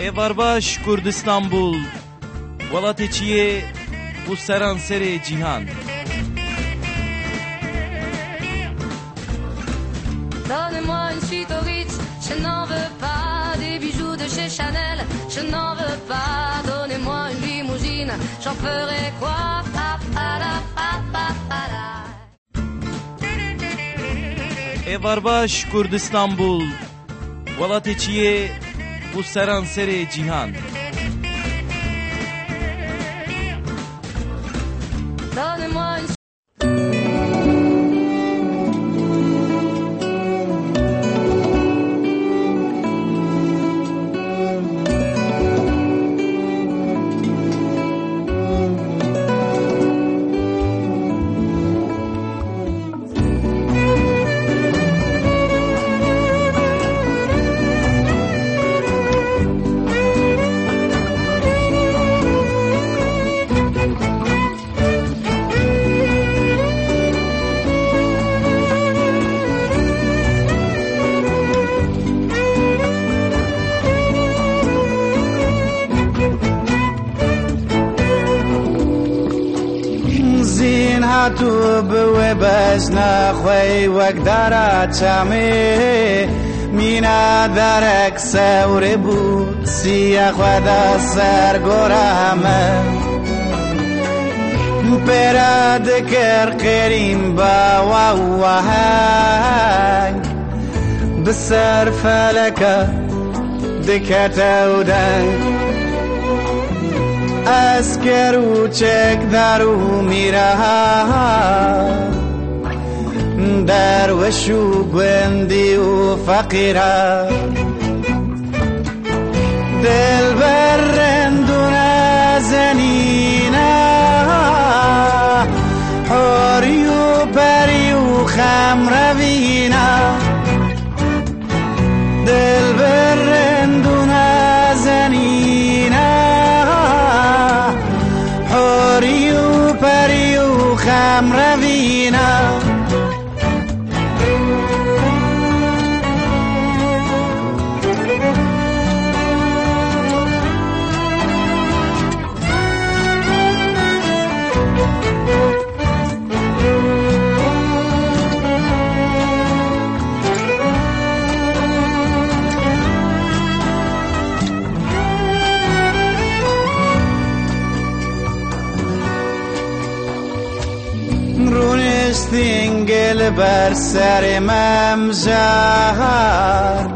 Evar baş Kurdistan bul. Welatê çi yê û seran serê cîhan Donne-moi une suite au Ritz, je n'en veux pas des bijoux de chez Chanel, je n'en veux pas. Donnez-moi une limousine, j'en ferai quoi? Pa, pa, la, pa, pa, pa, la. Evar baş Kurdistan bul Û seran serê cîhan بوێ بەس نەخۆی وەکدارە چامێ مینا دەرەک سەورێ بوو سیە خوێدە سەر گۆرە هەمە پێرە دکرد قێریم باوە وەهەنگ بسەر فەلەکە دکەتە و دەنگ ئەسکەر و چێکدار و میرەها دەروەش و گوێندی درویش و گندی و فقیرا دل برندنا زنينا حوري وبري وخمر بينا. بر سر مم جهر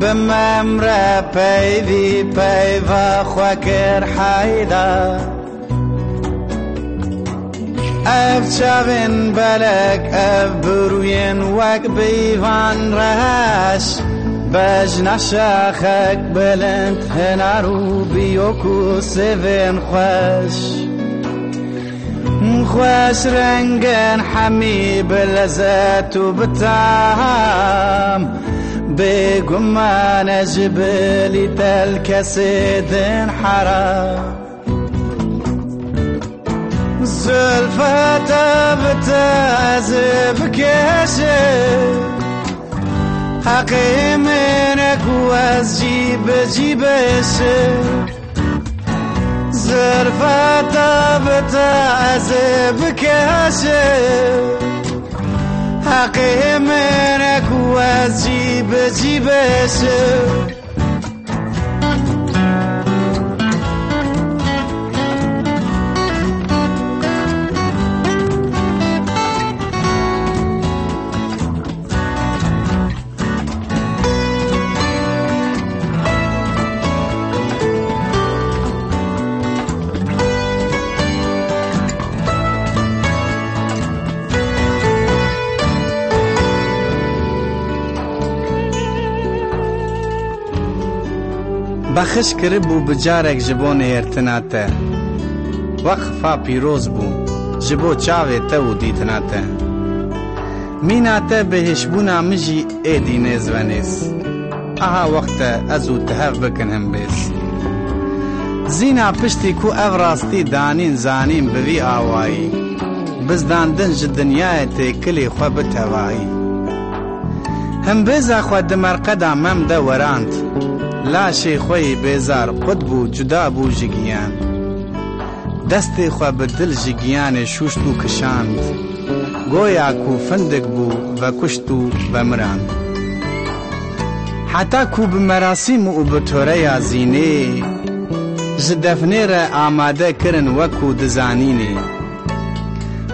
به مم را پیوی پیو خوکر حیدر اف چوین بلک اف بروین وک بیوان رهش بج نشخک بلند هنارو بيوكو سيفين خوش. خواش رنجان حمي بلزات وبتعام بيقوم جبلی دل کسی دن حرام. زلفة بتعزب كاشف حقي منك از جيب جيبشك زلفت بتعذب کشه حقی منک و از جیب جیبشه. بەخش کرد بوو بجارێک ji بۆ نێرتنا te وەقفا پیرۆز بوو ji بۆ çavê te û dîtina te mîna te bihêşbûna min jî êdî nêzvenêz aha wexte ez û te hev bikin hembêz zîna piştî ku ev rastî danîn zanîn bi vî awayî bizdandin ji dinyayê têkilê xwe bitevayî Hembêza xwe di merqeda mem de werand لاشی خوی بیزار خود بو جدا بو جگیان. دست خوا به دل جگیان شوشت و کشاند. گویا کو فندک بو و کشت و بمراند حتی کو به مراسم و به توره زینه ز دفنه را آماده کرن وکو دزانینه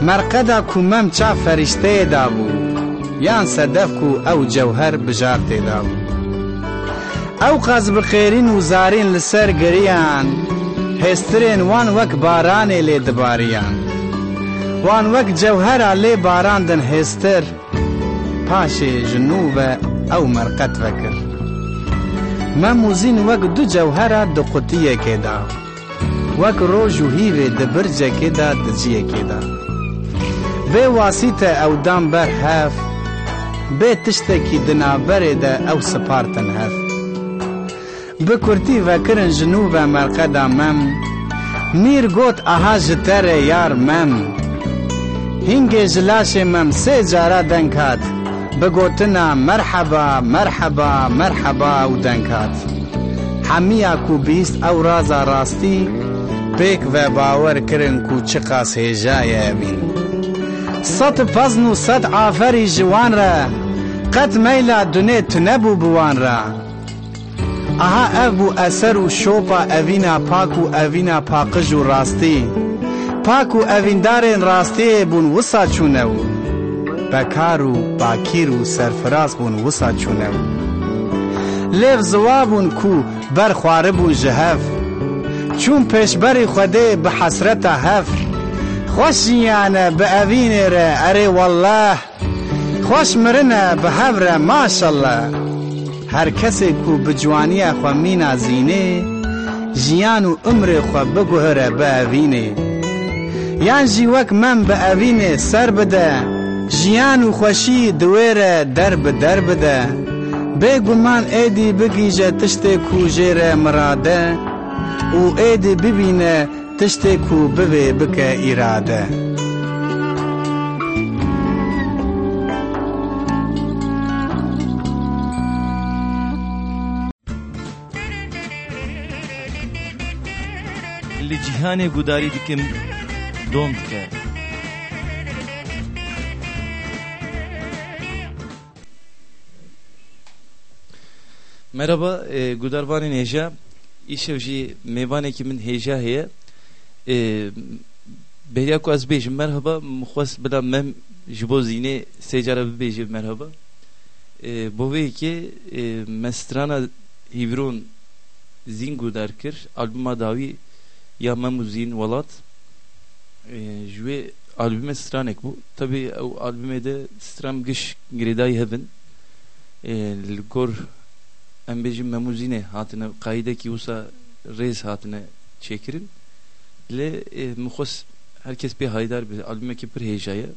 مرقدا کو مم چا فرشته دا بو یان صدف کو او جوهر بجار تیدا بو. ئەو قەز بخێرین و زارین لەسەر گریان هێسترێن وان وەک بارانێ لێ دباریان وان وەک جەوهرا لێ باراندن هێستر پاشێ ژنووبە ئەو مەرقەت وەکرد مەموزین وەک دوو جەوهرا دقوتیەکێدا وەک ڕۆژ و هیوێ دەبرجەکێدا دجیەکێدا بێ واسیتە ئەو دام بەر هەف بێ تشتێکی دنابەرێدە ئەو سپارتن هەف بکرتی و کرن جنو و مرقدا مم میر گوت آها جتر یار مم هنگ جلاش مم سه جارا دنکات بگوتنا مرحبا مرحبا مرحبا و دنکات همیا کو بیست او رازا راستی بیک و باور کرن کو چقاس هجای امین صد پزن و صد آفری جوان را قد میلا دونه تنبو بوان را ئەها ئەv بوو ئەسەر و شۆپا ئەڤینا پاک و ئەڤینا پاقژ و ڕاستی پاک و ئەڤیندارێن ڕاستەیە بوون وسا چوونەوە بەکار و باکیر و سەرفراز بوون وسا چوونەوە لێو زوابوون کو بەر خوارە بوو ji hev. چون پێشبەری خودێ bi حەسرەتە hev. خۆشیانە بە ئەڤینێ re ئەرێ والله خۆش مرنە بە هەورە ماشەله هر کس کو به جوانی خو مینازینه جیان و عمر خو بگوهره به اوینه. یان جی وک من به اوینه سر بده جیان و خوشی دویره در به در بده. ادی ایدی بگیجه تشت کو مراده او ایدی ببینه تشت کو ببه بکه ایراده. Cîhanê gudarî dikim dom dike Merhaba, e, Gudarvanên Hêja. İşev jî mêvanekî min hêja heye. E, bêriya ku ez bêjim merhaba, mixwest bila mem ji bo zînê sê cara bibêje merhaba. E, bo vê yekê e, me strana hîvron zîn gudar kir, albuma dawî ya mem û zîn welat. E, ji wê albüme stranek bû. Tabii ew albümê de stram giş girêdayî hevin. E, li gor em bêjin memûzînê hatine qayîdekî wisa rêz hatine çêkirin lê min xwest herkes pê haydar bi albümekî pir hêja ye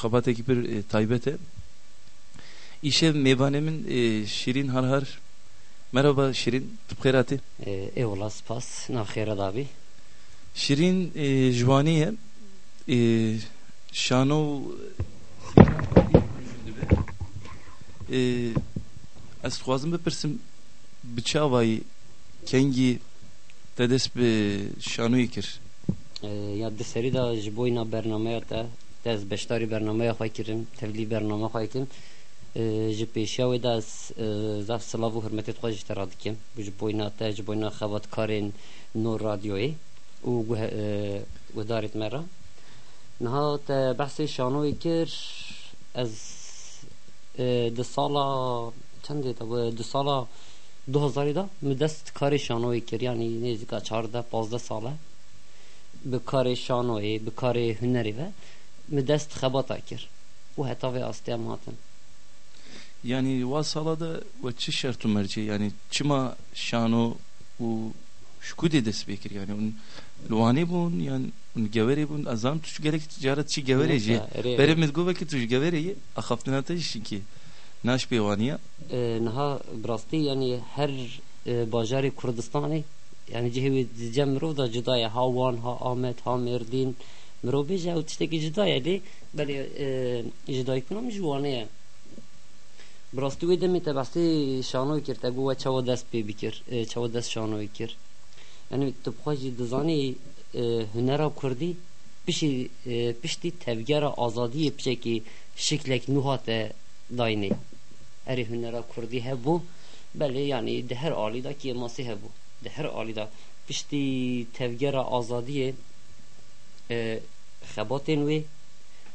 xebatekî pir e, taybet e îşev mêvanê min e, Şirin Harhar Merhaba Şirin tu bixêr hatî Eyvallah spas. Naxêra dabî Şirin e, jwanî ye e, şano e, ez dixwazim bipirsim bi çavayî kengî te dest bi şanoyê kir ya di serî da ji boîna bernameya te ez beşdarî bernameya xwe kirin tevlî bername xwe kirin جی پیشی اوید از زف سلاو و حرمتی تقویش ترادکیم بج بوینا تا جی بوینا خواد کارین نور رادیوی و گداریت مرا نها تا بحثی شانوی کر از دو سالا چند دیتا بو دو سالا دو هزاری دا مدست کاری شانوی کر یعنی نیزی که چارده پازده سالا بکاری شانوی بکاری هنری و مدست خبات اکر و هتاوی آستیم yani wa sala da ve çi şert û mercê yani çima şano û şkudê dest pê kir yani un Luanê bûn yan un geverê bûn azam tu gelek ticaret çi geverê jî berê min got vekî tu ji geverê yê axaftina te jî şinkî naş pêvaniya niha birastî yanî her bajarê Kurdistanê yani cihê wê cem mirov da cuda ye ha wan ha Mêrdîn mirov bêje ew tiştekî cuda ye lê belê ji dayîkbûna min ji wanê ye براستی وی دمی تبستی شانوی کرد اگو و چاو دست پی بکر اه، چاو دست شانوی کرد یعنی تو بخواجی دزانی اه، هنر کردی پشی اه، پشتی تفگر آزادی پشکی شکلک نوحات داینه اری هنر کردی هبو بله یعنی ده هر آلی دا که ماسی هبو ده هر آلی دا پشتی تفگر آزادی اه، خباتین وی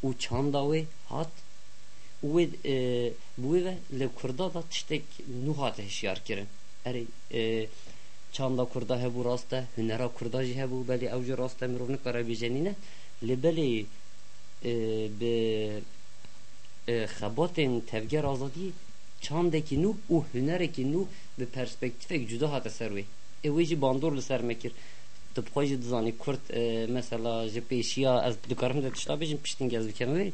و چاندا وی هات with buive le kurda da tiştek nuha teşyar kirin. Eri çanda kurda hebu raste hünera kurda jih hebu beli evci raste mirovnik bera bijenine le beli e, be e, xebatên tevger azadî çandekî nû û hunerekî nû bi perspektifek cuda hate ser wê ê wê jî bandor tu bixwe jî dizanî mesela ji pêşiya ez dikarim de tişta bêjim piştîn gez bikem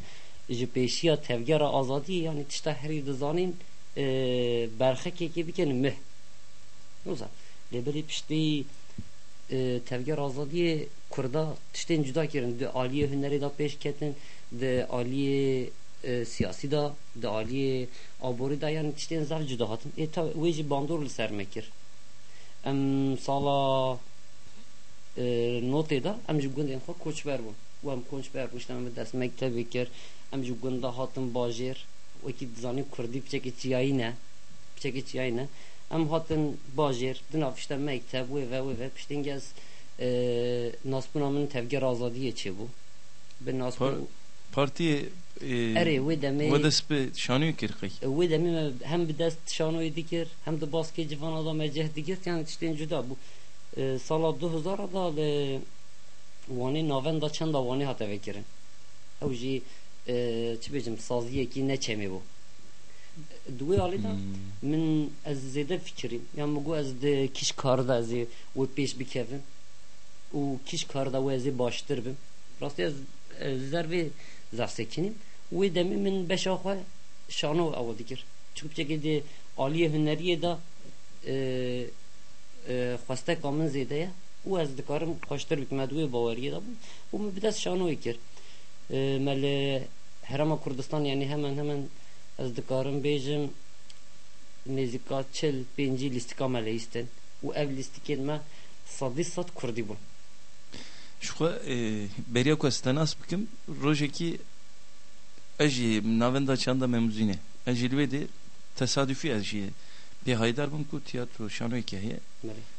ji pêşiya tevgera azadiyê yanî tişta herî dizanîn e, berxekekê bikin mih noza lêberî piştî e, tevger azadiyê kurda tiştên cuda kirin. Di aliyê hunerê da pêş ketin di aliyê e, siyasî da di aliyê aborî da yanî tiştên zer cuda hatin. Ê ta wê jî bandor li ser em sala notê da em ji gundên xwe koçber bûn. و ام کوچبر بوشتم به دست مکتبی کر ام جی گوندا هاتم باجر و کی زانی کردی بچکی چیایی نه بچکی چیایی نه ام هاتن باجر دن افشتم مکتب و و و و پشتین گز ناسبونا من تفگر آزادیه چه بو به ناسبون Parti e, اره و دمی ve de spe şanıyor kirqi. و دمی هم به دست شانوی دیگر هم ده باسکی جوان آدم اجه دیگر یعنی تشتین جدا بو اه، سالا دو هزار دا ل وانی ناون دا چند دا وانی هاته وکرن او جی اه، چی بجم سازیه کی نه چمی بو دوی آلی دا من از زیده فکریم yani مگو از ده کش کار دا از و پیش بکفم و کش کار دا و از باشتر بیم راستی از از زروی زرسکینیم و دمی من بشاخه شانو اول دیگر چون چه دی عالی هنریه دا اه، اه، خواسته کامن زیده یا و از دکارم خوشتر بکم دوی باوریه دا بود و من بدست شانو کر اه، مل هرما کردستان یعنی hemen hemen از دکارم بیجم نزیکا چل پنجی لیستیکا مله ایستن و ev لیستیکین ما صدی صد کردی بون Şu e, beriya ku stenas bikim rojeki eji navenda çanda memuzine. Eji lvedi tesadüfi eji bir haydar bum ku tiyatro şano hikaye.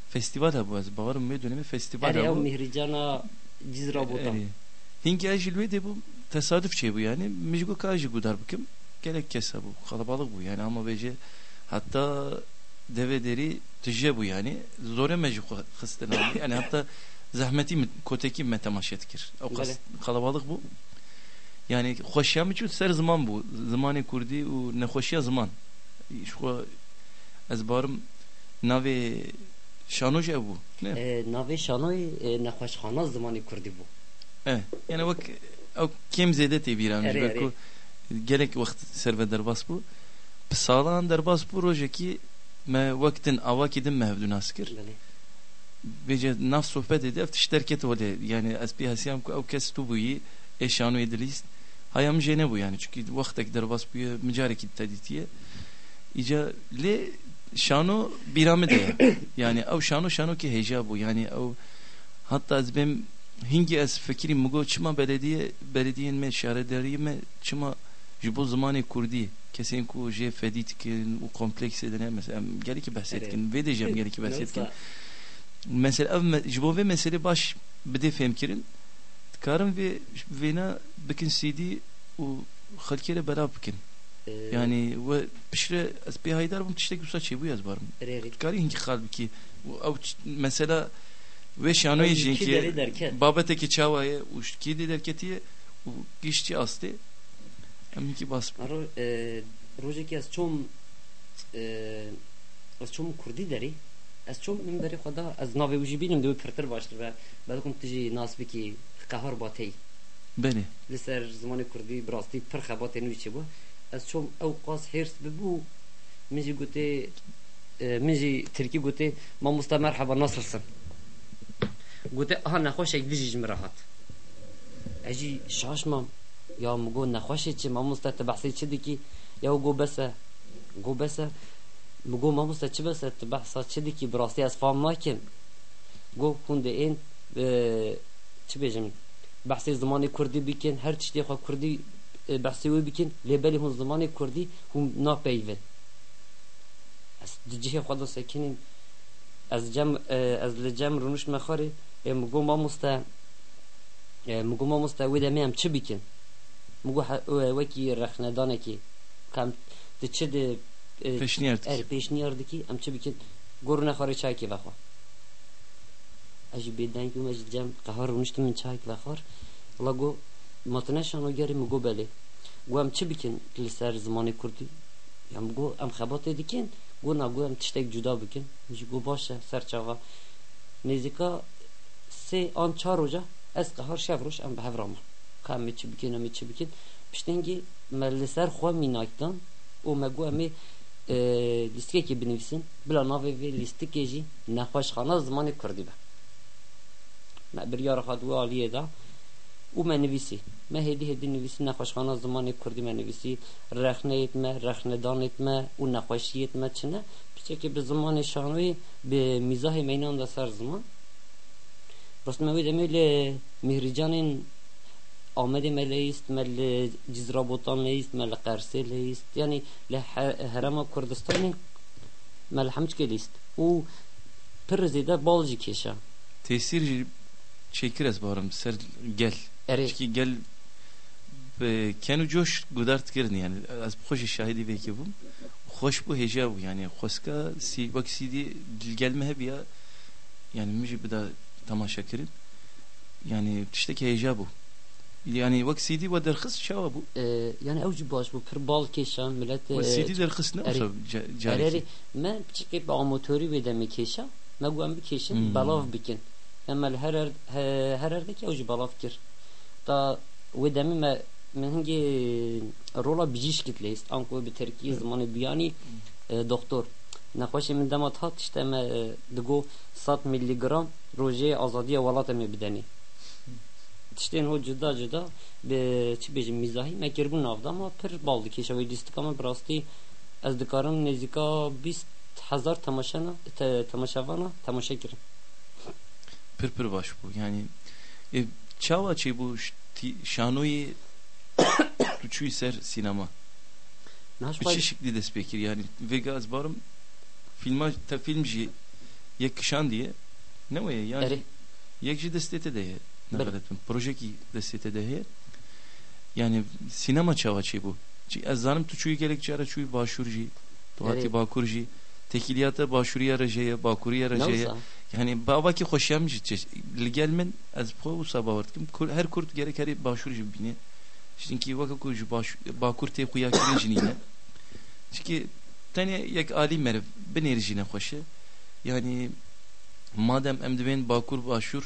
مره Festival ha bu az. Bavarım ve dönemi festival اره ha او bu. مهرجانا جزرا بوتا Eri. Hinki eji lvedi bu tesadüf şey bu yani. Mijgo kaji gudar bikim. Gerek kesa bu. Kalabalık bu yani ama bece hatta deve deri tije bu yani. Zore mecbu hısten abi. Yani hatta zahmeti mi- koteki me temaşet kir. O kas, kalabalık bu. Yani hoşyam için ser zaman bu. Zamanı kurdi u ne hoşya zaman. Şu az barım navi şanoja bu. Ne? ناوی شانوی نخوشخانه زمانی کردی بو Evet. Yani bak o kim zede te biram Eri, jiber ku gerek vakt serve derbas bu. Psalan derbas bu roje ki me vaktin avakidin mevdun askir. بله Bece naf sohbet edip tişterket öyle yani asbi hasiyam ku o kes tu bu yi eşanu edilist. Hayam jene bu yani çünkü vaktek derbas bu mücarek taditiye. İca le şano birame de yani o şano şano ki heja bu. Yani o hatta az benim hingi az fikri mugo çıma belediye belediyen me şarederi me çıma jibo zamanı kurdi. Kesin ku je fedit ki o kompleks edene mesela gel ki bahsetkin ve diyeceğim gel ki bahsetkin. Mesela ev jibo ve mesele baş bide femkirin. Karım ve vena bikin CD o halkere beraber bikin يعني یعنی از بي هايدار بم تشتك بسا چي از بارم؟ كاري هنكي خالب كي او مثلا وش يعني يجين كي بابته كي کی وش كي دي او گشتی أستي هم کی باس بي روجه كي از چوم از چوم كردي داري از چوم من داری خدا؟ از نوی اوجی بیم دوی پرتر باشتر و بعد کم تجی ناس بکی قهر باتی بله. لسر زمان کردی برایتی پر خبات نوی بو از چوم او قاس هرس ببو. منجی گوته منجی ترکی گوته ما مستا مرحبا نصرسن گوته آها نخوشک دیجیج مراحت اجی شاش مام یا مگو نخوشه چه؟ ما مستا تبحثی چه دکی یا گو بسه گو بس بگو ما مست چه بس ات بحثا چه دی کی براستی از فهم نکن گو کند این چه بیجم بحثی زمان کردی بکن هر چیزی خوا کردی بحثی وی بکن لبلی هون زمانی کردی هم ناپیوید از دجه خدا سکنین از جم از لجم رونش مخاری مگو ما مستا مگو ما مستا وی دمیم چه بکن؟ مگو وکی رخندانه کی؟ کم ده چه ده پیشنیارد که پیشنیارد کی ام چه بکن؟ گرو نخاری چای کی بخوا اجی بیدن که مجد جم قهار رونش من چای کی بخوار الله گو matine şano gerê min go belê go em çi bikin li ser zimanê kurdî em go em xebatê dikin go na go em tiştek cuda bikin jî go baş e ser çawa nêzîka sê an çar roja ez qehar şev roj em bi hev rama ka em ê çi bikin em ê çi bikin piştengî me li ser xwe mînakdan û me got em ê lîstikekê binivîsin bila navê vê lîstikê be me û me nivîsî me hêdî hêdî nivîsî nexweşxana zimanê Kurdî me nivîsî rexneyê me rexnedanê me û nexweşiyê me çi ne piçekê bi zimanê şanoyê bi mîzahê meynan da ser ziman rast me wê demê lê mihrîcanên Ahmet'e meleist, mel Cizrabotan leist, mel Qerse leist, yani le Herema Kurdistan'ı mel Hamçke leist. U pir zêde bal jî kêşa. Tesir jî çêkir gel. Erê Çünkü gel be ken û coş gudar dikirin yani. Ez bi xweşî şahidî vêkê bûm xweş bû hêja bû yani. Xweska sî wek sîdî dilgelme hebiya yani min jî bida temaşa kirin. Yani tiştekî hêja bû yani wek sîdî we derxist çawa bû e, yani jî baş bû pir bal kêşa millet we sîdî derxist ne olsa Erê carî me piçekê bi amatörî wê demê kêşa me got em bikêşin Hmm. belav bikin. Em mel her er her erdekî ew jî belav kir. Me min hingê rola bijîşkît lêst an ku bi Tirkiye zimanê biyanî e, doktor nexweşê min dema hat işte me e, digo 100 miligram rojê azadiya welatê me bidenî tiştên ho cida cida bi çi bêjim mîzahî me kirbûn navda ama pir bal dikêşa wê lîstika me bi rastî ez dikarim nêzîka bîst hezar temaşana te, temaşevana temaşe kirin pir pir baş bû yani e, çawa çê bû ş- tî- şanoyê tu çûyî ser sinema? Naş bi çi şeklî dest pê kir yani vêga ez barim filma te film jî yek kişan diye ne wê yani erê yek jî destê te de heye Bil- neqeletim projekî destê te de yani sinema çawa çê bû Çi ez zanim tu çûyî gelek cara çûyî başûr jî tu hatî Evet. bakur jî tekiliyata başûriya rejeye bakuriya rejeye yani bavaki xoşyam jî çeş li gel min ez xwe wisa bawer dikim Kur- her kurt gerek herî başûr jî bîne çünkü weka ku ji baş bakur tê xuya kirin jinîne çünkü tenê yek alî meriv binêrî jîne xweş e yani madem em divên bakur başûr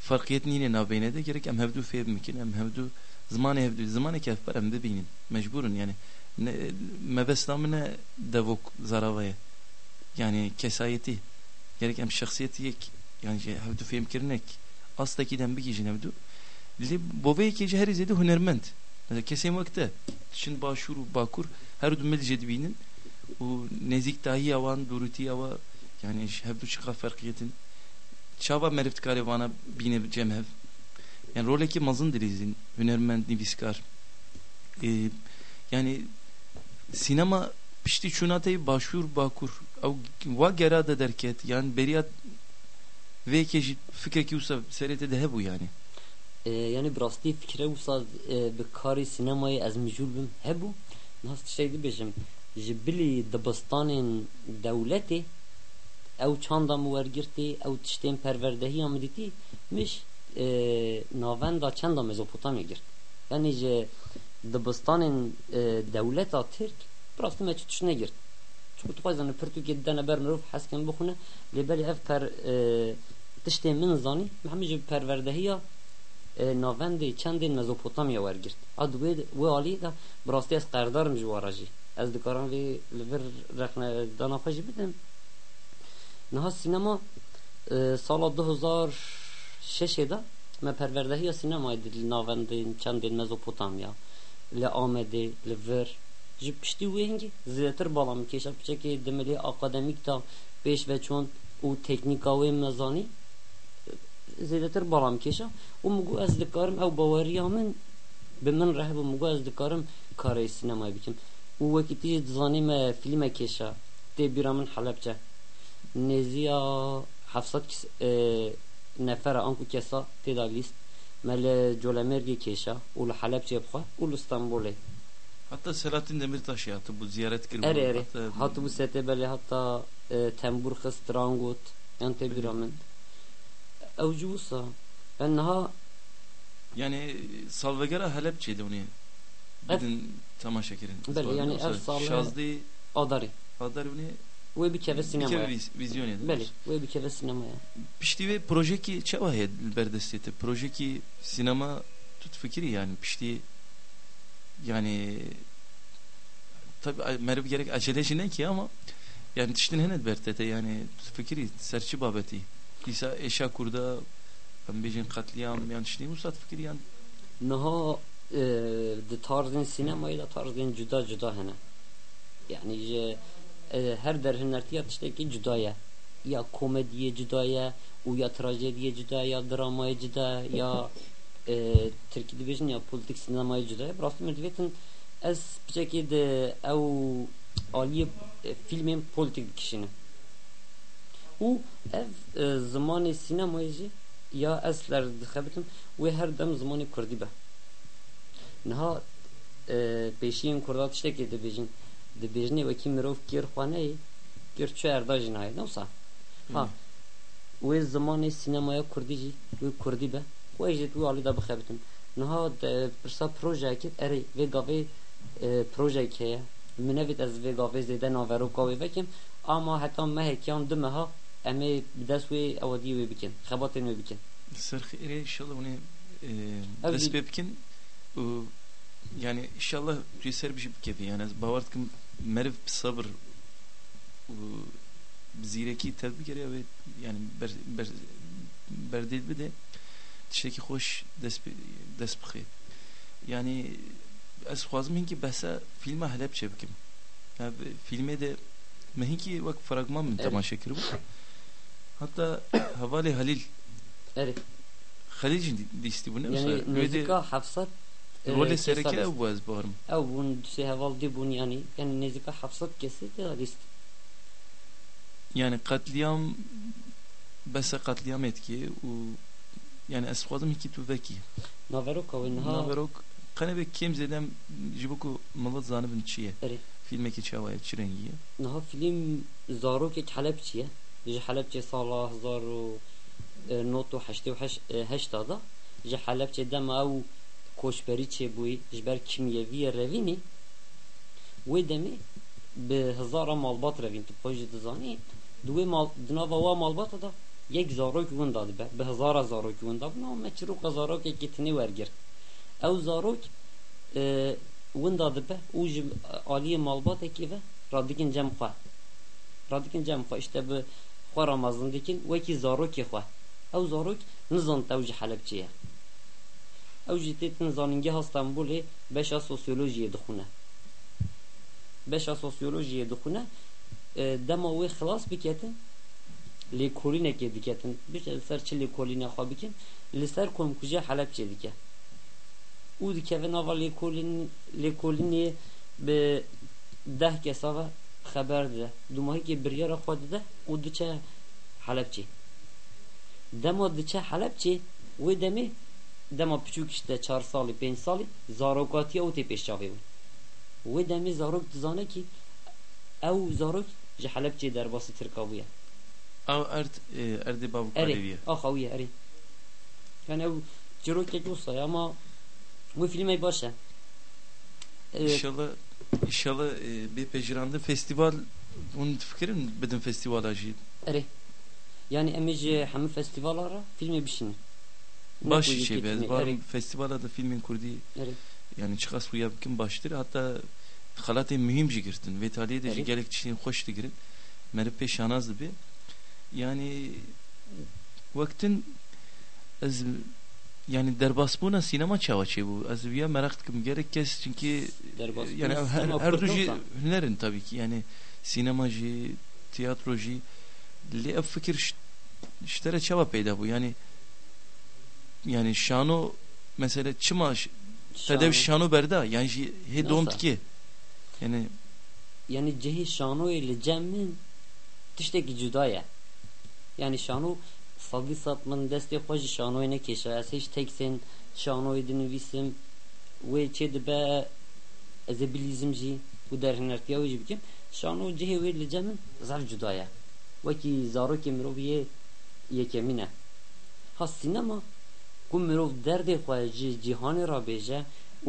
farqiyet nîne navbêne de gerek em hevdû fêv mikin em hevdû zimanê hevdû zimanê kevber em bibînin mecburun yani. Ne devok zaravaye yani kesayeti gerek em şahsiyeti yek. Yani şey, hevdû fêm kirinek astakî dem bigîjin hevdû li boveyekê jî herî zêde hunermend mesela kesên wek te çin başûr û bakur her du mil jê dibînin û nêzîktahîya wan dûrîtiya wa yani ji hevdû çiqa ferqiyetin. Çava merivtikarê vana bîne cem hev yani rolekî mezin dilîzin hunermend nivîskar ee, yani sinema piştî çûnateyî başûr bakur derket yani beriya vêkê jî fikrekî wisa serê te de hebû yani. E, bi rastî fikre wisa e, bi karê sinemayê ez mijûl bim hebû nas tiştê dibêjim ji bilî dibistanên dewletê ew çanda min wergirtê ew tiştên perwerdehiya min dîtî miş e, navenda çanda Mezopotamya girt. Yani ji dibistanên e, dewleta Tirk bi rastî me çi tiştine girt tiştê min zanî me hemî ji perwerdehiya e, navendê çendên Mezopotamya wergirt ad wê wê aliyê de bi rastî ez qerdarim ji wara jî. Ez dikarim vê li vir rexnedana xwe jî bidim niha sînema e, sala 2006 de me perwerdehiya sînemayê did li navendên çendên Mezopotamya. Li Amedê li vir ji piştî wê hingî zêdetir bala min kêşa piçekê demelê akademîk da pêş ve çont û teknîka wê mezanî zêdetir bala min kêşa û min got ez dikarim ew baweriya min bi min re hebû min got ez dikarim karê sînemayê bikim û wekî tî dizanî me fîlme kêşa tê bîra min Helepçe nêziya hefsad nefera an ku kesa tê da lîst me li Colemergê kêşa û li Helepçe bixwe Hatta Selahattin Demirtaş yaptı bu ziyaret kırmızı. ere ere hatı bu sete belê hatta e, tembûr xist rangot yan tê bîra min ew jî wisa ben niha Yani Salvegera Halepçe'ydi onu. Dedin tamaşa kirin. Bele, yani ev salve- Şazdı adarî Adar onu bikeve bir kere viz, vizyon edin. belê wê bikeve sînemaya Pişti ve projeki çava heye berdestiyeti. Projeki sinema tut fikri yani pişti yani tabi merhaba gerek aceleci ki ama yani tiştin henet bertete yani fikri serçi babeti. İsa eşa kurda ben bejin katliam yani tiştin usat fikri yani. Niha e, di tarzên sînemayê da tarzên cuda cuda hene. Yani ji e, her derhinertiya tiştekî cuda ye ya komediye cuda ye û ya trajediye cuda ya dramayê cuda ya e, Tirkî dibêjin ya politik bi rastî min divêtin ez piçekê di ew aliyê e, filmên politik dikişînim û ev e, zimanê sînemayê jî ya ez ler dixebitim wê her dem zimanê Kurdî be. Niha e, pêşiyên Kurda tiştekê dibêjin dibêjinê wekî mirov kêr xwaneyê kêr çi erda jî nayê newsa ha wê zimanê sînemaya Kurdî jî wê De pirsa projeyekê erê vê gavê e, projeyek heye min nevêt ez vê gavê zêde naveroka wê vekim ama heta mehekiyan di meha em ê bi dest wê ewedî wê bikin xebatên wê bikin Serhi ere inşallah onu e, Abi- dest pepkin e, yani inşallah rüser bir şey kefi yani bavart kim merv sabır zireki tedbir ya ve yani ber ber berdil bir de tişteki hoş dest dest bixi yani az xwazim hinki besa filme Halepçe bikim yani filme de mehinki vak fragman min Evet. temaşa kir bu hatta havali Halil erê Halil jin disti bu ne yani yani, de e, role kesa sereke ev bu ez barım. ew bûn dusê heval bûn yanî yani nêzîka hefsat kesî tê da lîst Yani katliam besa katliam etki u yani ez xwazim hikî tu vekî. naveroka wê niha Naverok qene ve kim zedem ji bo ku millet zanibin çi ye. erê Filmekî çawa ye çi rengî ye. niha film zarokek Helepçi ye ji Helepçe sala hezar û e, not û heştê û heş- e, heşta da ji Helepçe dema ew koçberî çêbûyî ji ber kimyeviyê revînê wê demê bi hezara malbat da yek zarok winda dibe bi hezara zarok winda bûna me çîroka zarokekê tinê wergir ew zarok e, winda dibe û ji aliyê malbatekê ve radikin cem xwe radikin cem xwe işte bi xwe ramazin dikin wekî zarokê xwe ew zarok nizan ew ji Helepçe ye ew jî tê tin zanîngeha Stenbolê beşa sosyolojiyê dixwine beşa sosyolojiyê dixwine e, dema wê xilas biketin lêkolînekê diketin biçe li ser çi lêkolîne xwe bikin li ser komkuja Helepçe dike û dikeve nava lêkolîn lêkolînê bi deh kesa ve xeber dide dumahekê biryara xwe dide û diçe Helepçe dema diçe Helepçe wê demê dema piçûk işte çar salî pênc salî zarokatiya û tê pêşçavê bûn wê demê zarok dizane kî ew zarok ji Helepçe derbasî Tirka bûye Ev erd e, erdê bav erê kaleviye. axa wî ye erê yani ew çîrokek wisa ye ama wê filmê baş e Ee, İnşallah inşallah e, bir pejiranda festival onun fikrin bedin festivala jî. erê yani em ê ji hemû festivalara Baş Nekû şey yekê bez. tinê, Var festivala da filmin kurdi erê yani çıkas bu yapkin baştır hatta halatê mühim jî girtin ve taliye de Evet. gelek tiştên hoş digirin. Merê pêşanaz dibe. Yani vaktin ez yani derbasbuna sinema çavaçı bu. Az bir merak ettim. Gerek kes çünkü Derbasbuna yani her her duji hünerin tabii ki. Yani sinemacı, tiyatrocu li fikir işlere çaba peyda bu. Yani yani şano mesela çıma tedev şano berda. Yani he Nasıl? domt ki? Yani yani yani şano salî sat min destê xwe ji şanoyê nekêşe ez hiç teksên şanoyê dinivîsim wê çê dibe ez ê bilîzim jî û derhinertiya wê jî bikim şano cihê wê li cem min zev cuda ye wekî zarokê mirov yê yekemîn e ha sînema ku mirov derdê xwe ji cîhanê rabêje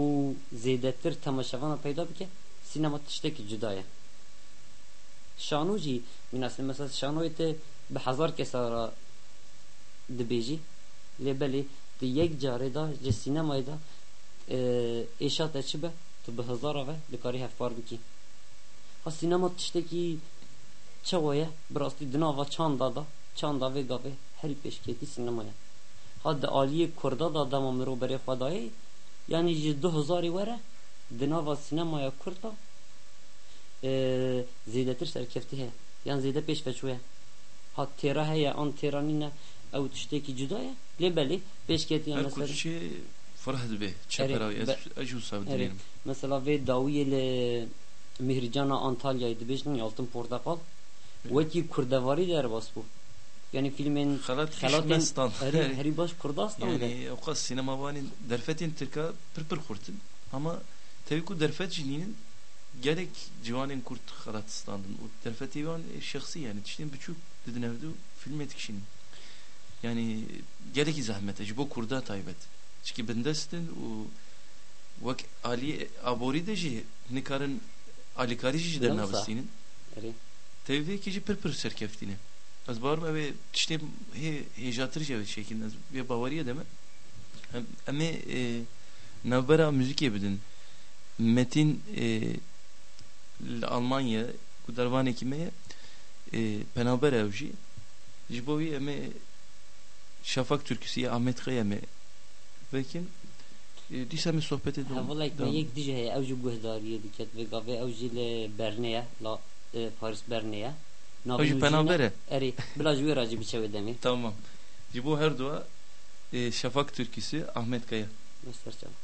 û zêdetir temaşevana peyda bike sînema tiştekî cuda ye şano jî mînasî mesela şanoyê te bi hezar kesa ra dibêjî lê belê di yek carê da ji sînemayê da êşa te çi be tu bi hezara ve dikarî hevpar bikî ha sînema tiştekî çawa ye bi rastî di nava çanda da çanda vê gavê herî pêşketî sînema ye ha di aliyê kurda da dema mirov berê xwe dayê yani ji du hezarê were di nava sînemaya kurd da e, zêdetir serkeftî heye yan zêde pêş veçû ye ha têra heye an têranîne ew tiştekî cuda ye lê belê pêşketiyan her mesela dibe çeperavi ez be- eju sav Evet. dilerim mesela vê dawiyê li Mihricana Antalya'yı dibêjin Yaltın Portakal. Wekî kurdevarî derbas bû yani filmên Xelat xelatên Kişmestan. herî herî baş Kurdastan Yani o kadar sinema vani derfetin Türk'a pır pır kurtun. Ama tabii ki derfet cininin gerek civanın kurt Hırvatistan'ın o derfeti van şahsi yani tiştin buçuk dedin evde film etkişinin. Yani gerek zahmet acaba kurda taybet. Çünkü bendestin o vak Ali Abori de ji nikarın Ali Karici der Nasıl? navistinin. herî Tevdi ki ji pır pır serkeftine. Az barım eve işte he hejatır jevet şeklinde ve Bavariye deme. Hem eme e, navbera müzik yebidin. Metin e, Almanya ku dervan ekime e, penaber evji. Jibovi eme Şafak türküsü Ahmet Kaya me. Vekin e, disa me sohbet edin. hevalek me yek dije heye ew jî guhdariyê diket vê gavê ew jî li Berneye la e, Paris Berneye Ew jî penabere. erê bila ji wê ra jî biçe demê Tamam. Jibo her dua e, Şafak türküsü Ahmet Kaya. göstereceğim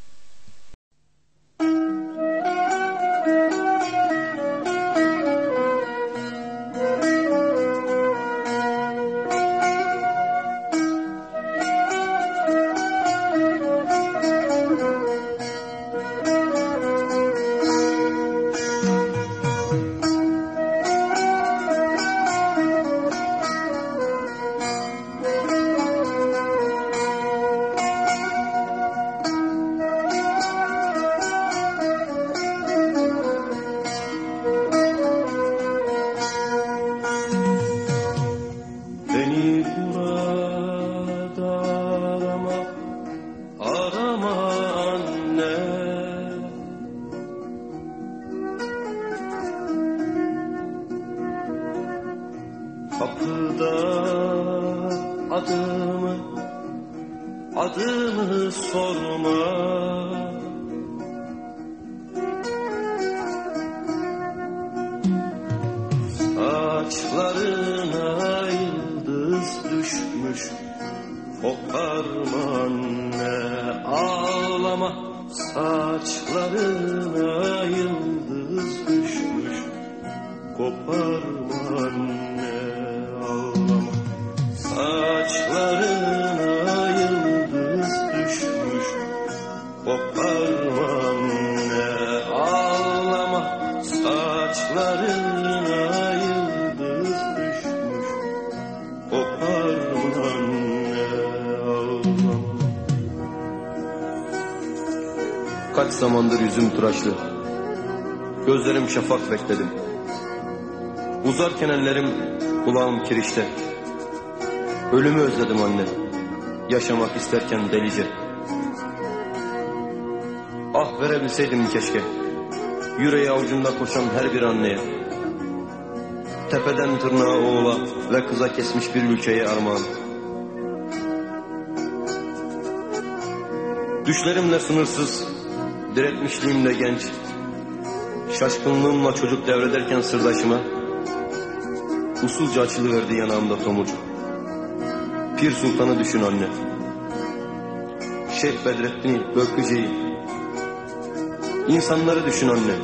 zamandır yüzüm tıraşlı. Gözlerim şafak bekledim. Uzarken ellerim kulağım kirişte. Ölümü özledim anne. Yaşamak isterken delice. Ah verebilseydim keşke. Yüreği avucunda koşan her bir anneye. Tepeden tırnağa oğula ve kıza kesmiş bir ülkeye armağan. Düşlerimle sınırsız, diretmişliğimle genç. Şaşkınlığımla çocuk devrederken sırdaşıma usulca açılıverdi yanağımda tomurcuk. Pir Sultan'ı düşün anne. Şeyh Bedrettin'i, Börküce'yi. İnsanları düşün anne.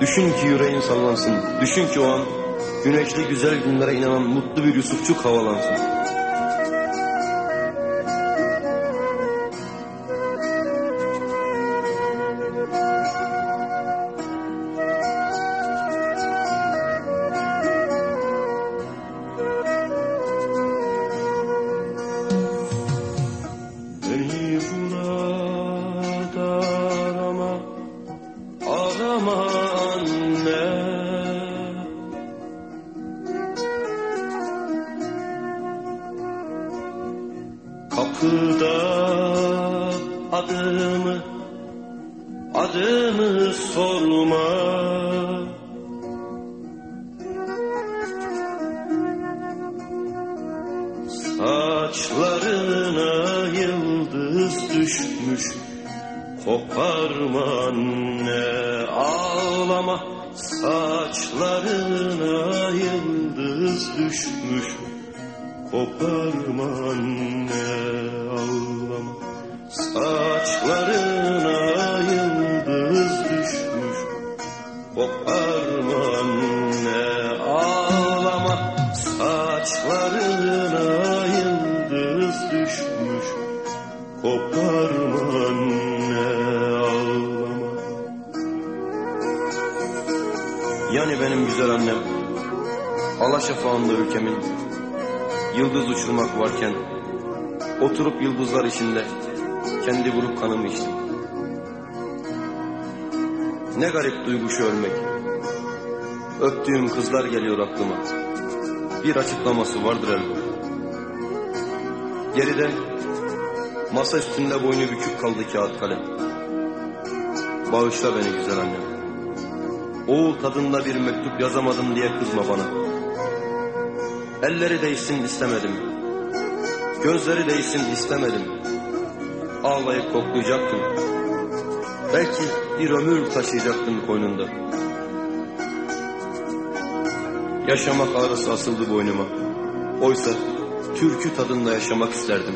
Düşün ki yüreğin sallansın. Düşün ki o an güneşli güzel günlere inanan mutlu bir Yusufçuk havalansın. Koparma anne ağlama Saçlarına yıldız düşmüş. Koparma anne ağlama. Yani benim güzel annem Alaşafağında ülkemin Yıldız uçurmak varken Oturup yıldızlar içinde Kendi vurup kanımı içtim Ne garip duygu şu ölmek. Öptüğüm kızlar geliyor aklıma. Bir açıklaması vardır elbette. Geride Masa üstünde boynu bükük kaldı kağıt kalem. Bağışla beni güzel annem. Oğul tadında bir mektup yazamadım diye kızma bana. Elleri değsin istemedim. Gözleri değsin istemedim. Ağlayıp koklayacaktım Belki bir ömür taşıyacaktın koynunda Yaşamak ağrısı asıldı boynuma. Oysa türkü tadında yaşamak isterdim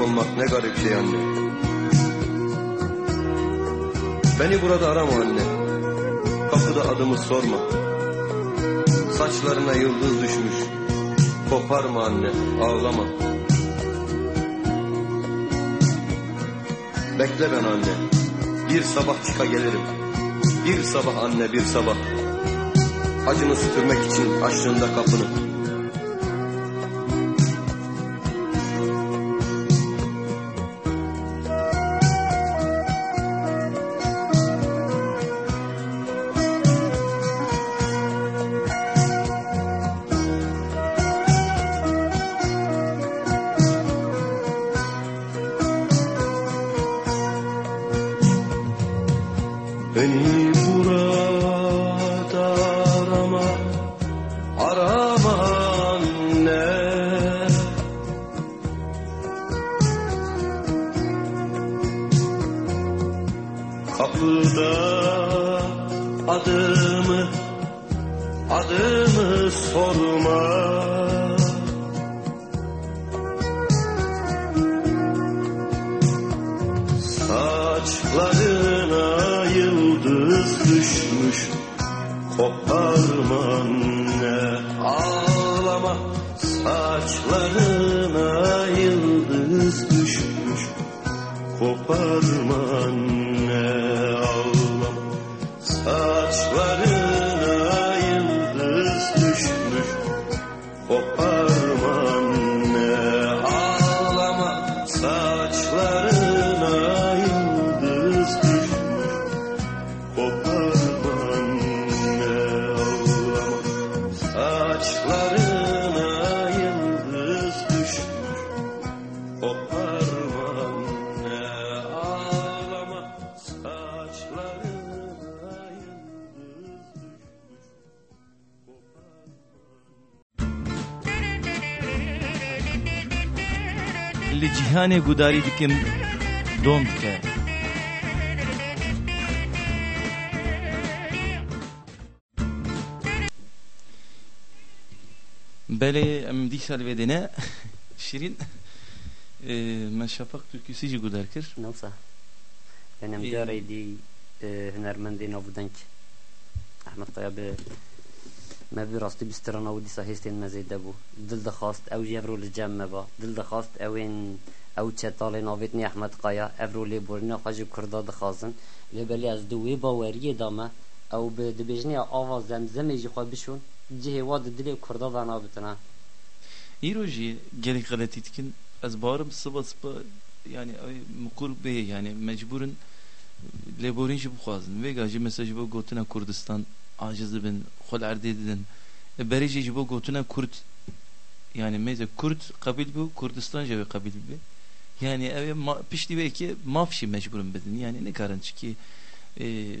Olmak ne garip şey anne. Beni burada arama anne. Kapıda adımı sorma. Saçlarına yıldız düşmüş. Koparma anne. Ağlama. Bekle ben anne. Bir sabah çıka gelirim. Bir sabah anne bir sabah. Acını süpürmek için açtığında kapını Beni داری دکم دۆم بکە شيرين إيه، ما دیسا تركي سيجي قدر كر نوصا نعم، تورکیسیجی أم إيه. داري دي إيه، بەنم دارەی دي نوف نەبدەنگ أحمد طيب ما براستي بسترنا ودي صحيح مزيد دبو دل دخاست أو جبرو لجام با. دل دخاست أوين ew çetalên avêtnê Ahmet Kaya ev rû lêborîna xwe ji Kurda dixwazin. Lêbelê ez di wê baweriyê da me ew bi dibêjniya ava zemzemê jî xwe bişon cihê wa di dilê Kurda da nabitina îro jî gelek xeletî dikin ez barim sıba sıba yani mukur bê yani mecburin lêborîn jî bixwazin. Vêga jî mesela ji bo gotina Kurdistan aciz dibin li erdê didin. E berê jî ji bo gotina Kurd yani mêze Kurd qabil bû Kurdistan jî wê qabil yani ev piştî wê ki maf jî mecburin bidin yani nikarin çikî e,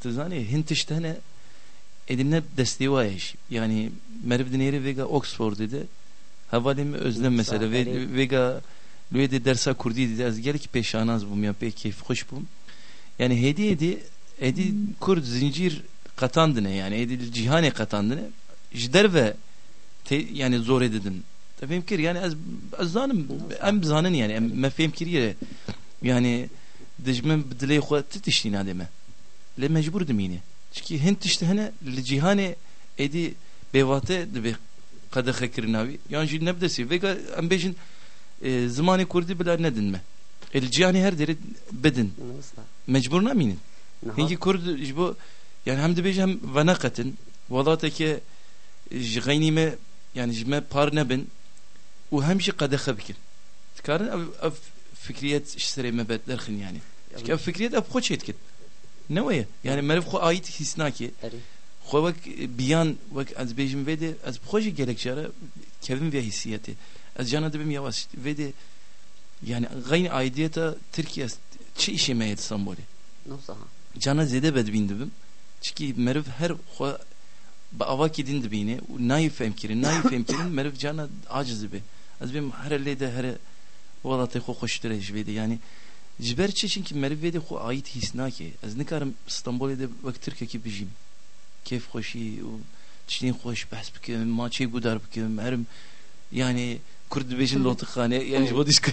tu zanî hin tişt hene edim ne destê waye jî yani meriv dinêrê vêga Oxford dedi. Hevalê me özlem mesela ve Sahilê. vêga lê de dersa Kurdî dedi. Ez gelek pêşanaz bûm ya pê keyf xweş bûm yani hediye edi edi Kurd zincir katandine yani edi cihanê katandine. Ji derve te, yani zor edidin Tefhem kir yani ez ez zanim em zanin yani em me fêm kiriye yani dijmin bi dilê xwe ti tiştî nademe lê mecbur dimîne çünkü hin tişt hene li cihanê êdî bêvate dibe qedexe kirinavî yan jî nebdesî vêga em bêjin e, zimanê Kurdî bila nedin me el cihanê her derê bidin نوسا mecbur namînin Niha- Hingi Kurd ji bo yani hem dibêje hem veneqetin welateke ji xeynî me yani ji me par nebin û hem jî qedexe bikin dikarin ev ev fikriyet ji serê me derxin yani Çünkü ev fikriyet ev xwe çêdikin ne weye yani meriv xwe ait hîs nake Erê. xwe wek biyan wek ez bêjim vê de ez bi xwe jî gelek jare kevim vê hîsiyetê ez cana dibim yavaş vê de yani xeyn aidiyeta Tirkiye çi işê me yê Stenbolê نوسا cana zede bedbin dibim çünkü meriv her xwe bi ava kidin dibîne û nayê femkirin nayê femkirin meriv cana aciz dibe ez bêm here lê de here welatê xwe xweştir ji vê de yani ji ber çi çünkü meriv vê de xwe ait hîs nake ez nikarim Stenbolê de wek Tirkekî bijîm keyf xweşî û tiştên xweş behs bikim maçê gudar bikim herim yani Kurd dibêjin lotixane yani ji bo dîsk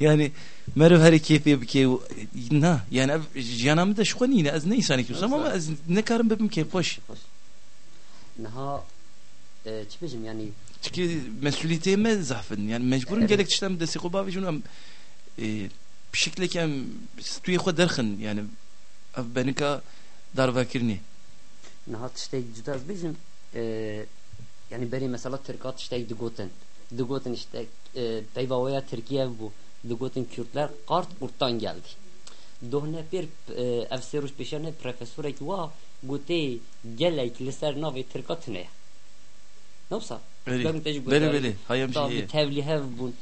yani meriv herî keyfê bike û na yani ev jiyana min de ji xwe nîne ez ne însanekî wisa ama ez nikarim bibim keyfxweş Hoş. Niha çi bêjim yani çünkü mesuliyetê me zafin yani mecburin Evet. gelek tiştem destê xwe bavêjin em e, bi şeklekî em stûyê xwe derxin yani ev benika darvekirinê niha tiştek cuda ez bêjim e, yani berî mesela Tirka tiştek digotin digotin işte e, peyva waya Tirkiye bû digotin Kürtler qart Kurt'tan geldi. Dohne e, ev sê roj pêşanê profesorek wa gotê gelek li ser navê Tirka tune ye Newsa Berî Benim tecrübe berî yani. berî hayem Da jî bi tevlî hev bûn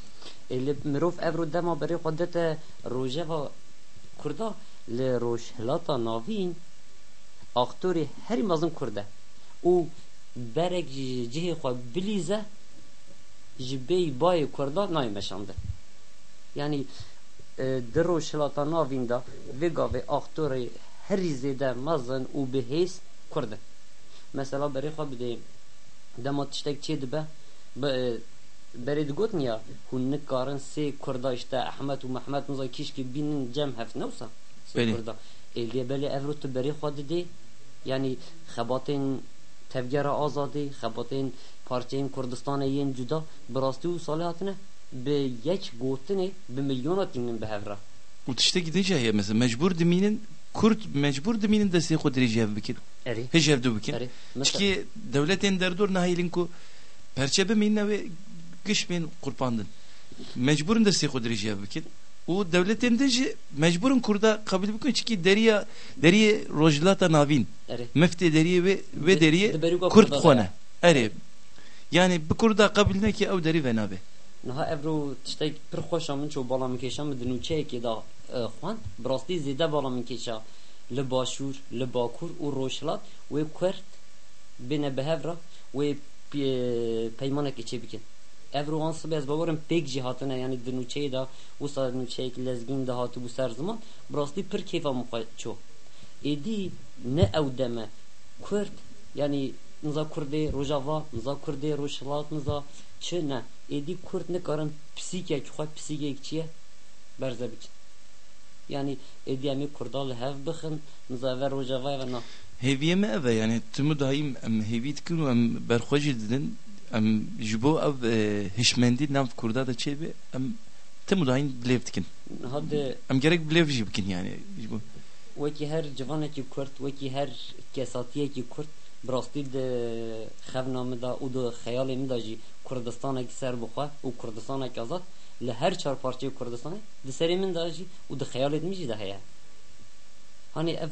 E, li mirov ev ro dema berê xwe dite rojeva Kurda li rojhilata navîn aktorê herî mezin Kurd e û berek ji cihê xwe bilîze ji bêyî bayê Kurda nayê meşandin yani e, di rojhilata navîn da dema tiştek çê dibe berê digotin ya hûn nikarin sê Kurda işte Ehmed û Mehmed miza kîşkî bînin cem heft ne wisa sê. Kurda êliyê belê ev tu berê xwe didê yani xebatên tevgera azadî xebatên parçeyên Kurdistanê yên cuda bi rastî û salê hatine bi yek gotinê bi milyona tînin bi hevra Bu tişte gidince ya mesela mecbur diminin Kurt mecbur diminin desteği kudreci ev bikin. Erê Hiç evde bikin. erê Mesela- Çünkü devletin derdur nahilin ku perçebe minne ve kış min kurpandın. Mecburun desteği kudreci ev bikin. O devletin de mecburun kurda kabul bikin çünkü deriye deriye rojlata navin. Mefte deriye ve ve deriye kurt da. Ere. Yani bu kurda kabul ne ki ev deri ve nabe. Niha ev ro tiştek pir xweşa min çû bala min kêşa min di nûçeyekê da e, xwend bi rastî zêde bala min kêşa li başûr li bakur û rojhilat wê Kurd bêne bi hev re wê pê- peymanekê çê bikin. Ev ro an sibê ez bawerim pêk jî hatine yani di nûçeyê da wisa nûçeyekî lezgîn de hatibû ser ziman bi rastî pir kêfa min çû êdî ne ew deme Kurd yani niza Kurdê Rojava niza Kurdê Rojhilat niza çi ne? Êdî Kurd nikarin pisîkek xwe pisîkek çi ye berze bikin yani êdî em ê Kurda li hev bixin niza ev Rojava ve na Heviye mi eve yani tümü daim em hevi dikin ve em berxwecî didin em ji bo ev hişmendî nav kurda da çêbe em tümü daim bilêv dikin. hadi Em gerek bilêv jî bikin yani. ji bo. wekî her civanekî Kurd wekî her kesatiyekî Kurd bi rastî di xevna min da û di xeyalê min da jî Kurdistanekî ser Kurdistanê di serê min da jî û di xeyalê min jî de heye hani ev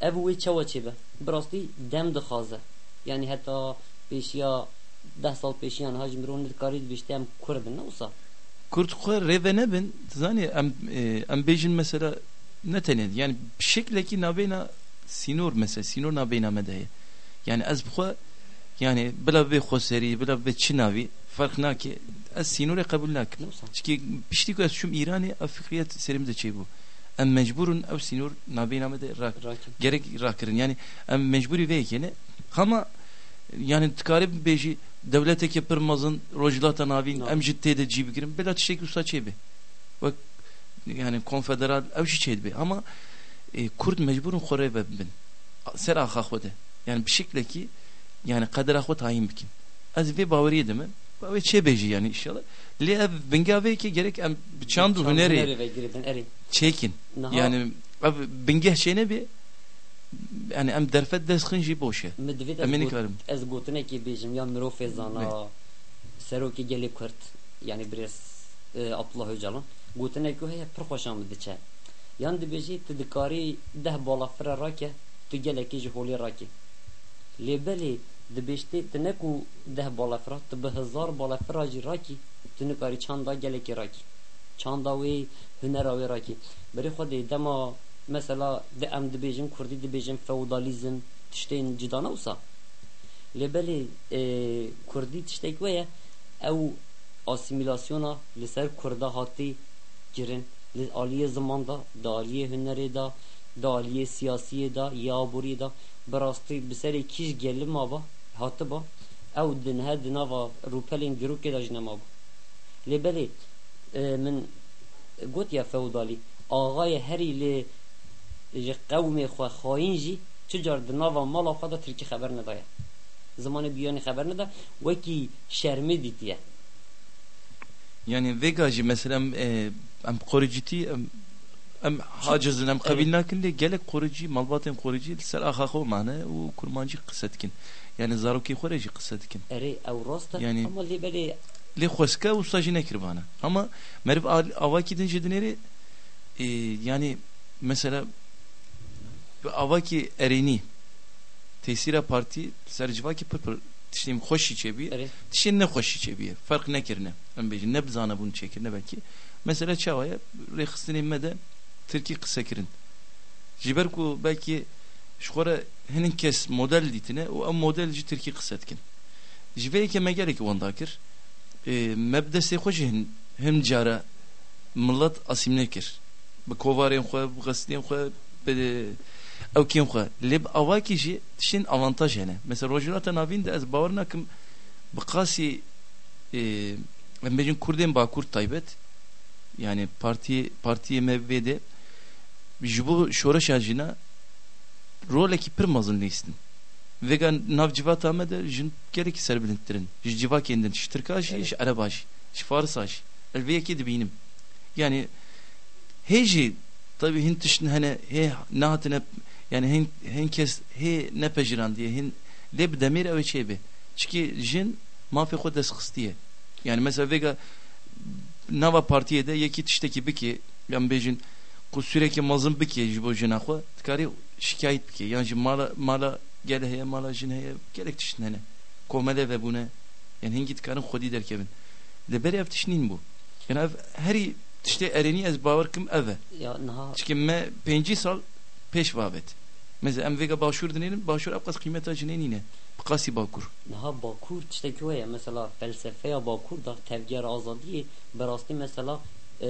ev wê çawa çêbe bi rastî dem dixwaze yani heta pêşiya deh sal pêşiyan haj mirov nedikarî dibîşte em Kurdin ne wisa Kurt xwe rêve nebin zanî em em bêjin mesela ne tenê yani bir şeklekî navêna sînor mesela sînor navêna me de heye. Yani ez bixwe yani bila vê xweserî bila vê çi navî fark nake ez ne wisa Çünkü piştî ku ez çûm İranê ev fikriyet serî min de çêbû. Em mecburun ev sînor navêna me de rak gerek rakirin. Yani em mecburi ve yekene ama yani tıkarib beji devleteke pir mazın rojlata navin em jitte de cibi girin bela tişek usta çebi bak yani konfederal ev şi çeydi ama e, Kurd mecburun xore ve bin ser axa xwede yani bir şekilde ki yani kader axwe tayin bikin. Ez ve bavariye mi ve çe beji yani inşallah. Le ev bingave ki gerek çandu hüneri çekin. Yani ev bingeh şeyne bir yani em derfet deskin jî boş e Mi divêt ez em ê got- nikarim ez gotinekê bêjim ya mirovê zana serokê gelê Kurd yani birês e, Abdullah Öcalan. Gotinek ku heye pir xweşa min diçe? Yan dibêjî tu dikarî deh balafira rake tu gelekî ji holê rake. Lê belê dibêjtê tu ne ku deh balafira tu bi hezar balafira jî rakî tu nikarî çanda gelekê rakî çanda wê hunera wê rakî berê xwedê dema mesela de em dibêjin Kurdî dibêjin feodalizm tiştên cidana wisa? Lê belê e, Kurdî tiştek we ye ew asimilasyona li ser Kurda hatî kirin li aliyê ziman da di aliyê da di aliyê siyasiyê da ya da bi rastî bi serê gelim ava hatiba ew di nihe di nava rûpelên girokê da jî nemabû lê belê e, min gotiya feodalî ağayê herî lê ji qewmê xwe xayîn jî çi car di nava mala xwe da tirkî xeber nedaye zimanê biyanê xeber neda wekî şermê dîtiye yani vegajı mesela em, e, em koriciti em em hacizin em kabil nakin de gelek korici malbatın korici ser ahaxo mane u kurmancı kısetkin yani kısetkin erê ew rast e Yani- ama lê belê li xweska u stajı nekir bana ama meriv al- avaki dinci dineri e, yani mesela avaki ereni tesira parti sercivaki pır pır tiştim hoş içebi erê tişin ne hoş içebi fark ne kirne em bejin ne bizana bunu çekir ne belki mesela çavaya rexistin immede Türkiye kısa kirin jiber ku belki şkora henin kes model ditine o am modelci Türkiye kısetkin jive ke megerek wandakir e, mebdesi hoş hin hem cara millet asimne kir. Bi kovarên xwe bi qesdên xwe bi ew kêm xwe. Lê bi avakî jî tiştên avantaj hene. Mesela rojilata navîn de ez bawer nakim bi qasî em bêjin kurdên bakur taybet yani parti partiye me vê de ji bo şoreşa jîna rolekî pir mezin lîstin vegan nav civata me de jin gelekî serbilindtirin ji civakên din ji tirka jî ji ereba jî ji farisa jî el vê yekê dibînim yani hê jî tabii hin tiştin hene hê nahatine yani hin hin kes hê nepejiran diye hin lê bi demêr ew ê çêbe çikî jin mafê xwe destxistiye yani mesela vega nava partiye de yekî tiştekî bike yan bêjin ku sürekli mazın bike ji bo jina xwe dikarî şikayet bike yan ji mala mala gel heye mala jin heye gelek tiştin hene komele ve bune yani hin gitkarın xwedî derkevin li berê ev tiştîn bû yani ev herî tiştê erenî ez bawer kim ev e Ya niha Çünkü me pêncî sal pêş babet. Mesela em dinêrin başûr ev qas qîmeta jinê nîne. Bi qasî bakur. niha Bakur tiştekî wê ye mesela felsefeya Bakur da tevger azadiyê bi rastî mesela e,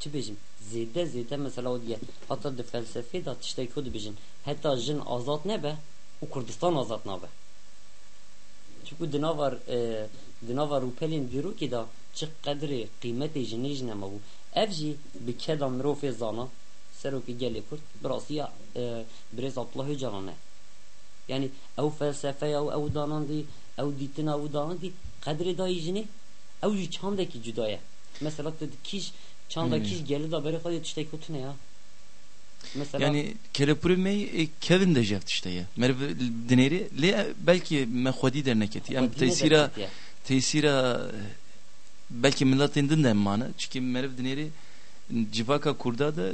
çi bêjim zêde zêde mesela o diye hatta di felsefê da tiştekî o dibêjin heta jin azad nebe û Kurdistan azad nabe çünkü di nava e, di nava rûpelên dîrokê da çi qedrê qîmetê jinê jin hema bû ev jî bi keda mirovê zana serokê gelê Kurd bi rastiya e, Birêz Abdullah Öcalan e yani ew felsefeya ew ew danandî ew dîtina ew danandî qedrê dayî jinê ew jî çandekî cuda ye mesela tu kîj çanda Hmm. gelê da berê xwe tiştekî tune ya mesela Yani kelepuri me e, Kevin de jev tişte ye. Merve dineri le belki me xwedî derneketî. Em Xwedî tesîra nederketiye. tesîra belki milletin din de emmanı. Çünkü merve dineri civaka kurda da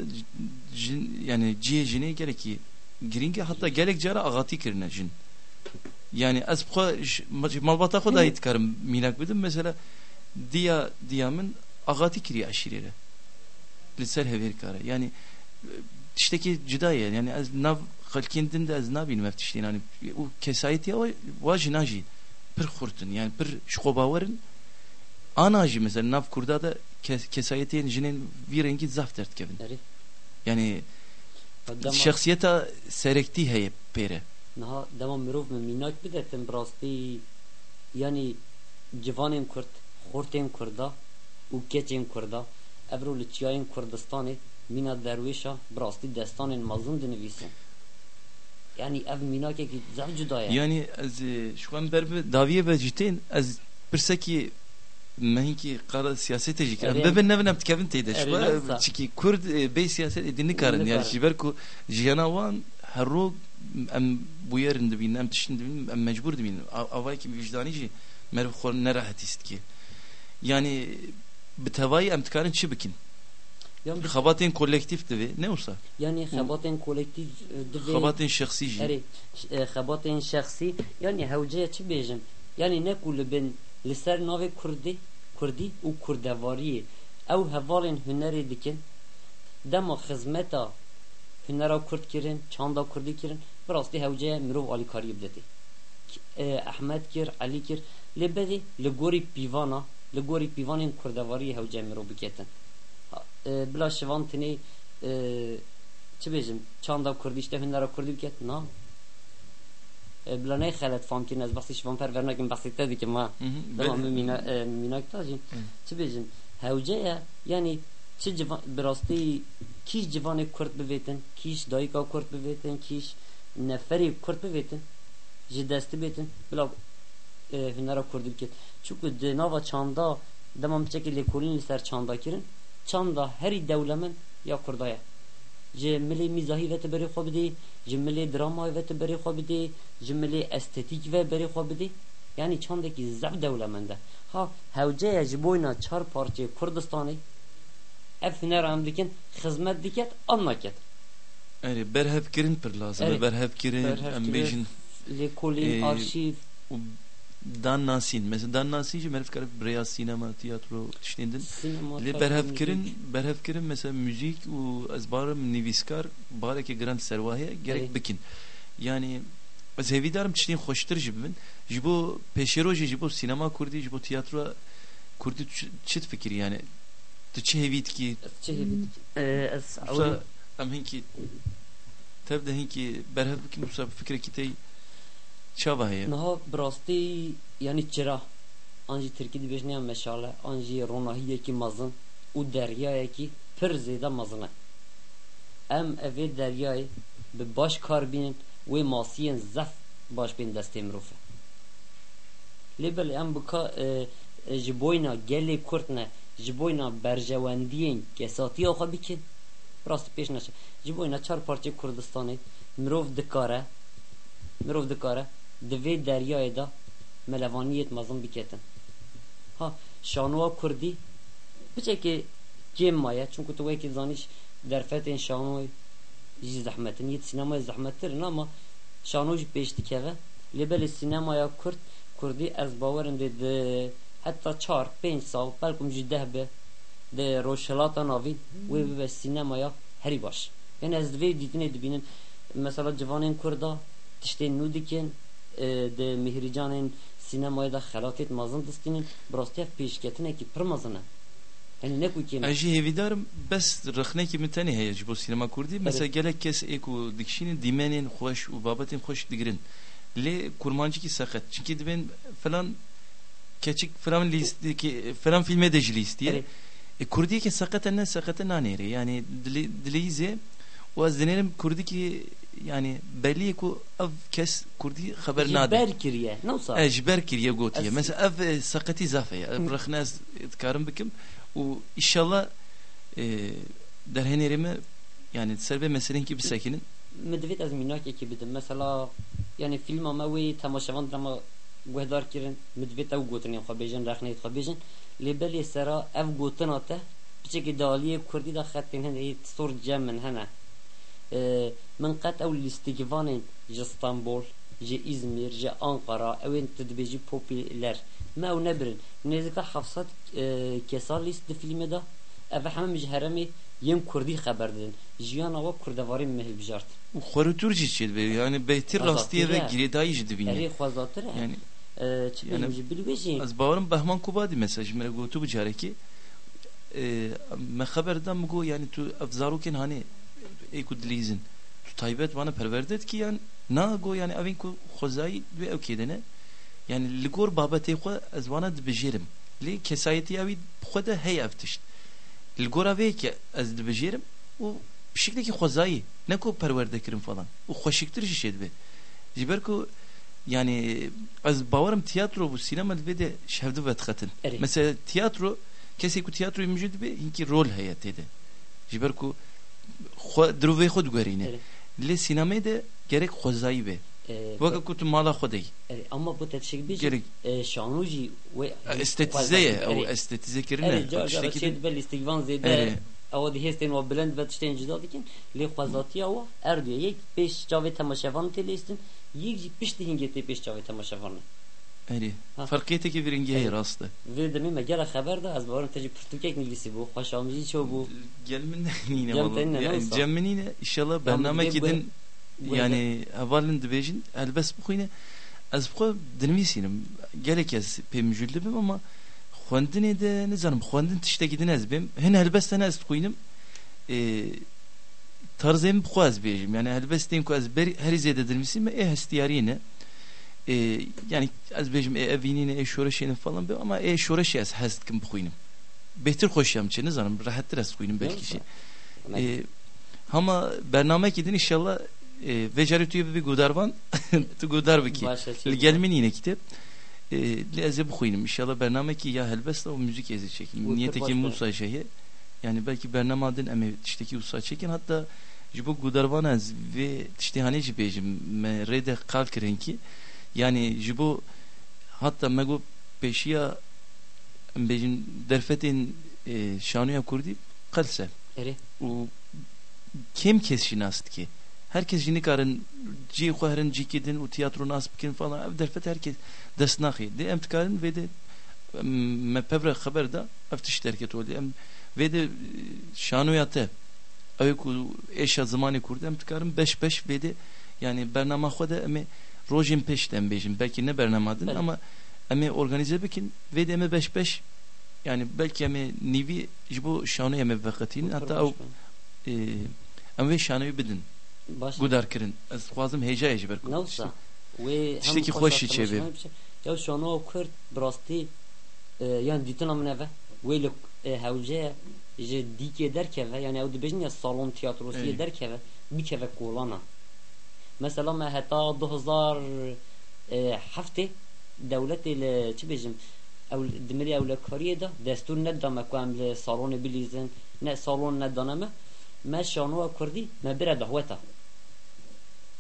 jin, yani ciye jinê gerekî giringe hatta gelek cara agatî kirine jin. Yani xwe ji- malbata xwe dayî dikarim mînak bidim mesela diya diya min agatî kiriye eşîrê re. Li ser hevêr kare. Yani tiştekî cuda ye. Yani ez nav xelkên din de ez nabînim ev tiştên yani û kesayetiya wa wa jina jî pir xurtin yani pir ji xwe bawerin ana jî mesela nav kurda da kes, kesayetiyên jinên vî rengî zaf derdkevin. Erê. Yani şahsiyeta serektî heye pêre. Niha dema mirov me mînak bidetin bi rastî yanî civanên Kurd, xortên Kurda û keçên Kurda ev ro li çiyayên Kurdistanê mîna derwêşa bi rastî destanên mezin dinivîsin. Yani ev mînakekî zev cuda ye. Yani ez e, şu an berbe daviye ve jitên ez pirsekî mehinkî qara siyasete jî kirim. Erê- Bebe nevin em dikevin teyde. Şu nefsa. çiki Kurd e, bey siyaset edini karin. Yani Dinikarin. ji ber ku jiyana wan her ro em bu yerin dibîn em tiştin dibîn em mecbur dibîn. Avay ki vicdanî jî merv xwe nerahat ist ki. Yani bi tevayî em dikarin çi bikin? Yan bi- Xebatên kolektif divê ne olsa. Yani xebatên kolektif e, divê Xebatên şexsî jî. Erê e, xebatên şexsî yani hewceya çi bêjim yani ne ku li bin li ser navê Kurdî Kurdî û kurdevariyê ew hevalên hunerê dikin dema xizmeta hunera Kurd kirin çanda Kurdî kirin bi rastî hewceya mirov alîkariyê bidetê e, Ehmed kir Elî kir li gorî pîvana li gorî pîvanên kurdevariyê hewceya mirov biketin Ha, e, bila şivan tinê e, çi bêjim çanda Kurdî işte hunera Kurdî biket na بلا نه خلت فهم کن از بحثی شوان پر ورنا کن بحثی تا دیگه ما Hı hı. tamam Be- مینا میناک تاجین چه بیجن هوجه یعنی چه جوان براستی کیش جوان کرد بویتن کیش دایکا کرد بویتن کیش نفری کرد بویتن جی دستی بیتن بلا e, hunera kurdil kir. Çünkü de nava çanda demam çekili kolin ser çanda kirin. Çanda her devlemen ya kurdaya. Cemeli mizahi ve teberi xobidi, cemeli drama ve teberi xobidi, cemeli estetik ve beri xobidi. Yani çandaki zab devlemende. Ha hevceye jiboyna çar parçayı Kurdistan'ı ev hüner amdikin hizmet diket annaket. Yani berhev kirin per lazım. Berhev kirin, ambejin. Lekolin, e, arşiv و دان ناسین مثلا دان ناسین جی مرف کرد بریا سینما تیاترو تشتیندن sinema لی برهف کرن برهف کرن مثلا موزیک و از بارم نویسکار باره که گرند سروایه gerek Evet. bikin yani az hevidarım tiştin hoştur jibin jibo peşeroji jibo sinema kurdi jibo tiyatro kurdi ç- çit fikir yani tu çi hevit ki çehevit es Yoksa em hinki تبدا هيك برهب كي مصاب فكره كي çava bi rastî yanî çira an jî Tirkî dibêjniya meşale an jî ronahiyekî mezin û deryayekî pir mezin e. Em evê deryayê bi baş kar bînin wê masiyên zef baş bên destê mirov e. Lê belê em bika ji boyna gelê Kurd ne ji boyna berjewendiyên kesatiya xwe bikin rast pêş neçe ji çar parçe Kurdistanê mirov dikare mirov dikare di vê deryayê de melevaniyet mezin biketin. Ha şanûa Kurdî biçekê cêm maye çünkü tu wekî zanîş derfetên şanûyê jî zehmetin yet sinemaya zehmettirin ama şanû jî pêş dikeve lê belê sinemaya Kurd Kurdî ez bawerim dê di heta çar pênc sal belkum jî deh be di rojhilata navî wê bibe sinemaya herî baş. Yani ez divê dîtinê dibînin mesela civanên Kurda tiştên nû dikin sinemaya da xelatê mezin distînin bi rastiya pêşketinekî pir mezin e yani ne ku kême Ez jî hêvîdarim bes rexnekî min tenê heye ji bo sînema Kurdî mesela gelek kes ê ku dikişînin dîmenên xweş û babetên xweş digirin lê kurmancikî seqet çünkü dibên filan keçik filan lîstî filan filmê de jî lîstiye Evet. e, Kurdiyekî seqete ne seqete nanêrê yani dilê dileyîzê û ez dinêrim Kurdikî yani belli ku ev kes Kurdî xeber ji nade ber kiriye newsa Ez ji ber kiriye gotiye. Mesela ev sakati zafe ya. Ev rexne ez dikarim bikim. û inşallah e, derhenerimi yani serbe meselen ki bir sekinin. Me divêt ez mînakekê bidim. Mesela yani filma me wê temaşevan drama guhdar kirin me divêt ew gotinên xwe bêjin rexneyê xwe bêjin. Lê belê sera ev gotina te piçekî daliyê Kurdî da xetên hene sor cem min hene. Ee, İzmir ji Ankara ewên tu dibêjî popüler me ew nebirin nêzîka hefsad kesa lîst di filmê da ev hemû ji heremê yên Kurdî xeber didin jiyana we kurdevarî me hilbijart û xwerutur jî çêd be yani beytir Azatî rastiye ve ya. girêdayî jî erê dibîne. xwezatir e Yani çi yani- bêjim ji bilwêjî ez bawerim Behman Kubadî mesela ji me re gotu bu carekî e, me da migo yani tu ev zarokên hani ê ku dilîzin tu taybet bana perverdet ki yani na go yani evin ku xwezayî ve ew kêdine yani li gor babetê xwe ez wana dibijêrim. Lê kesayetî evî xwe de hey ev tişt. Li gora vê ki ez dibijêrim û bir şeklekî xwezayî ne ku perwerdekirin falan. Û xweşiktir jî şê dibe ji ber ku yani ez bawerim tiyatro bu sinema dibe de şevdi ve tkhatin Evet. mesela tiyatro kesê ku tiyatroyê mijî dibe hinkî rol heye têde ji ber ku xwe diruvê xwe digerîne Evet. lê sinemê de gerek xwezayî be e, weke ku tu mala erê ama bu te tişek bêjî gerek şanû jî wê estetize ye ew estetize kirine erê car car tiştekî çê de- dibe lîstikvan Erê. zêde ew di hêstên we bilind ve tiştên cida dikin heye Evet. rast e vê demê me gela xeber da ez bawerim te jî pirtûkek nivîsî bû xweşamîjî çaw bû gel min nîne Cem valla tenine yani hevalin dibêjin helbest bixwîne ez bixwe dinivîsînim gelek ez pê mijûl dibim ama xwendinê de nizanim xwendin tiştekî din ez bêm hin helbestan ez dixwînim tarzêm bixwe ez bêjim yani helbestên ku ez herî zêde dinivîsîm ê hestiyarî ne e, yani ez bêjim ê evînîne ê şoreşê falan be ama ê şoreşê ez hez dikim bixwînim bêhtir xweşiyam çê nizanim rehettir ez dixwînim belkî jî e, ama bername din inşallah e, vecarı tüyü bir gudarvan tu gudar biki gelmin yine kitap. E, li ez bu xuynim inşallah. Bername ki ya helbest o müzik ezi çekin niyete ki. Musa şeyi yani belki bername adın eme tişteki usa çekin. Hatta jibo gudarvan az ve tişte hani jibejim me rede kalkirin ki yani jibo hatta mego peşiya bejin derfetin e, şanuya kurdi kalsel erê و kim kes şinast ki? Herkes jini karın ci xwarin ci kidin u tiyatro nas bikin falan ev derfet herkes dest naxi. De em tikarin ve de me pevre haber da ev tiş derket oldu em ve de şanuyate ev ku eşa zamanı kurdu em tikarin beş beş ve de yani bernama de emi Rojim peşten beşim. Belki ne bernamadın evet. ama emi organize bikin ve de emi beş beş yani belki emi nivi bu şanı emi vakatini hatta o e, emi şanı bidin. Gudar kirin. Ez xwazim heja yeji berkum. Navsa. Tişteki xoşi çevi. Ya şanı o kurt brasti e, yani ditin amına ve ve lük e, hevce je dike derkeve yani o da dibejin ya salon tiyatrosu derkeve bir keve kolana mesela me heta 2007 dewletê li çi bêjim ew dimirî ewlekariyê de destur nedame ku em li salonê bilîzin ne salon nedane me me şanoya kurdî me bire dahweta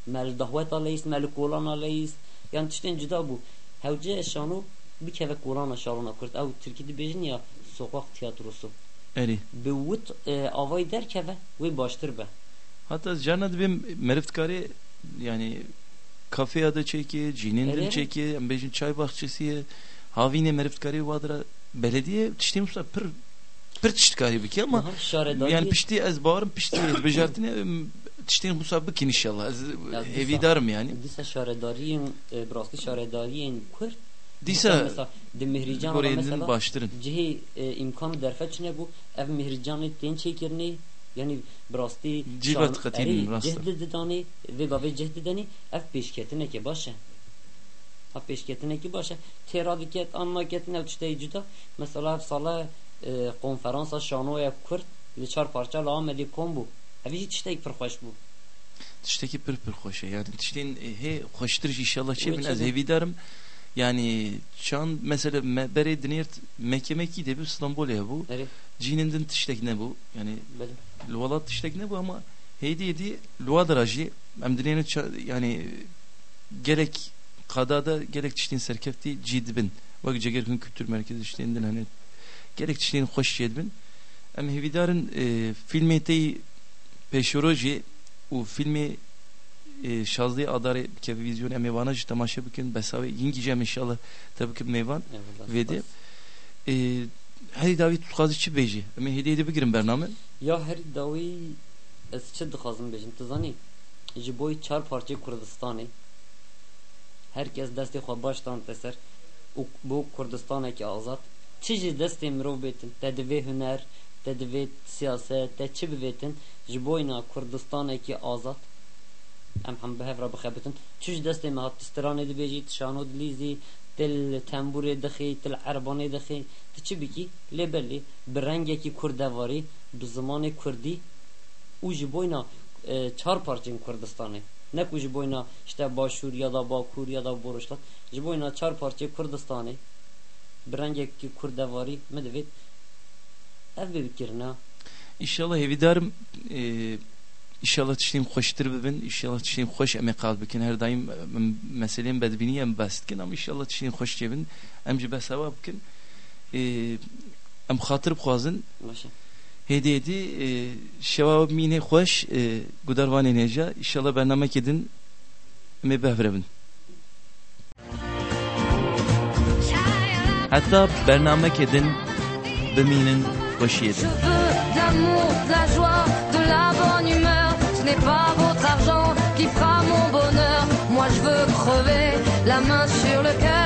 me li dahweta leyîs me li kolana leyîs yan tiştên cuda bû. Hewce şano bikeve kolana şalona kurd. Ew Tirkî dibêjin ya sokak tiyatrosu. Eri. Bi wit avayî derkeve wê baştir be. Hatta cana dibim meriftkari yani kafeya da çeki cinin Evet. de çeki em bejin çay bahçesiye havine meriftkari vadıra belediye tiştî musa pir pir tiştkari biki ama yani pişti ez bağırım pişti. Ez bejartine tiştî musa bikin inşallah. Ez Ya, hevidarım yani. dîsa şaredariyên e, bi rastî şaredariyên kurd dîsa mesela di mihrican mesela baştırın. cihê e, imkan derfe çine bû ev mihricanê tên çêkirine yani bi rastî Civat şan- qetîn erê rast. cih didanê vê bavê cih didanê ev pêşketinekê baş e ha pêşketinekî baş e têra diket anma ketin ev tiştê cuda mesela ev sala e, konferansa şanoya kurd li çar parça li Amedê kom bû evî jî tiştek pir xweş bû tişteki pir pir hoş yani tiştîn he hoştur inşallah çevin Evet, ez evet. Yani çan mesela me, bere dinert mekemeki de bir İstanbul'ya bu. Erê cinindin tiştek ne bu? Yani Luvalat tiştek ne bu ama heydi yedi luvadır acı em dineyini yani gerek kadada gerek tiştin serkefti cidbin. Bak cegerkün kültür merkezi tiştiğinden hani gerek tiştin hoş yedbin em hevidarın e, filmi tey peşoroji u filmi e, şazlı adarı ke vizyon em evanaj tamaşa bükün besave yingicem inşallah tabii ki meyvan Vedi. e, David tutkazı çi beji? Em hediye de bigirin bername. Ya her dawî ez çi dixwazim bêjim tu zanî ji boî çar parçê Kurdistanê. Herkes destê xwe baş dan te ser û bo Kurdistanekî azad çi ji destê mirov bêtin te divê huner te divê siyaset te çi bivêtin? Ji boîna Kurdistanekî azad em hem bi hev re bixebitin çi ji destê me hat stranê dibêjî tu şano dilîzî til temburê dixî til erbanê dixî. Tu çi bikî? Lê belê bi rengekî kurdevarî bi zimanê kurdî û ji boîna e, çar parçên Kurdistanê. Ne ku ji boîna işte Başûr ya da Bakur ya da Boruşlat ji boîna çar parçê Kurdistanê bi rengekî kurdevarî me divêt ev bê bikirina İnşallah hevidarım e, İnşallah tişteyim hoştur bibin İnşallah tişteyim hoş eme kal bikin her daim em, meselem bedbini em bestkin ama inşallah tişteyim hoş cebin em ji besava bikin e, em xatir bixwazin baş e. e, şevab mine hoş. E, gudarvan neja İnşallah bername kedin me behvrebin hatta bername kedin biminin hoş yedin. Je veux de Ce n'est pas votre argent qui fera mon bonheur. Moi je veux crever la main sur le cœur.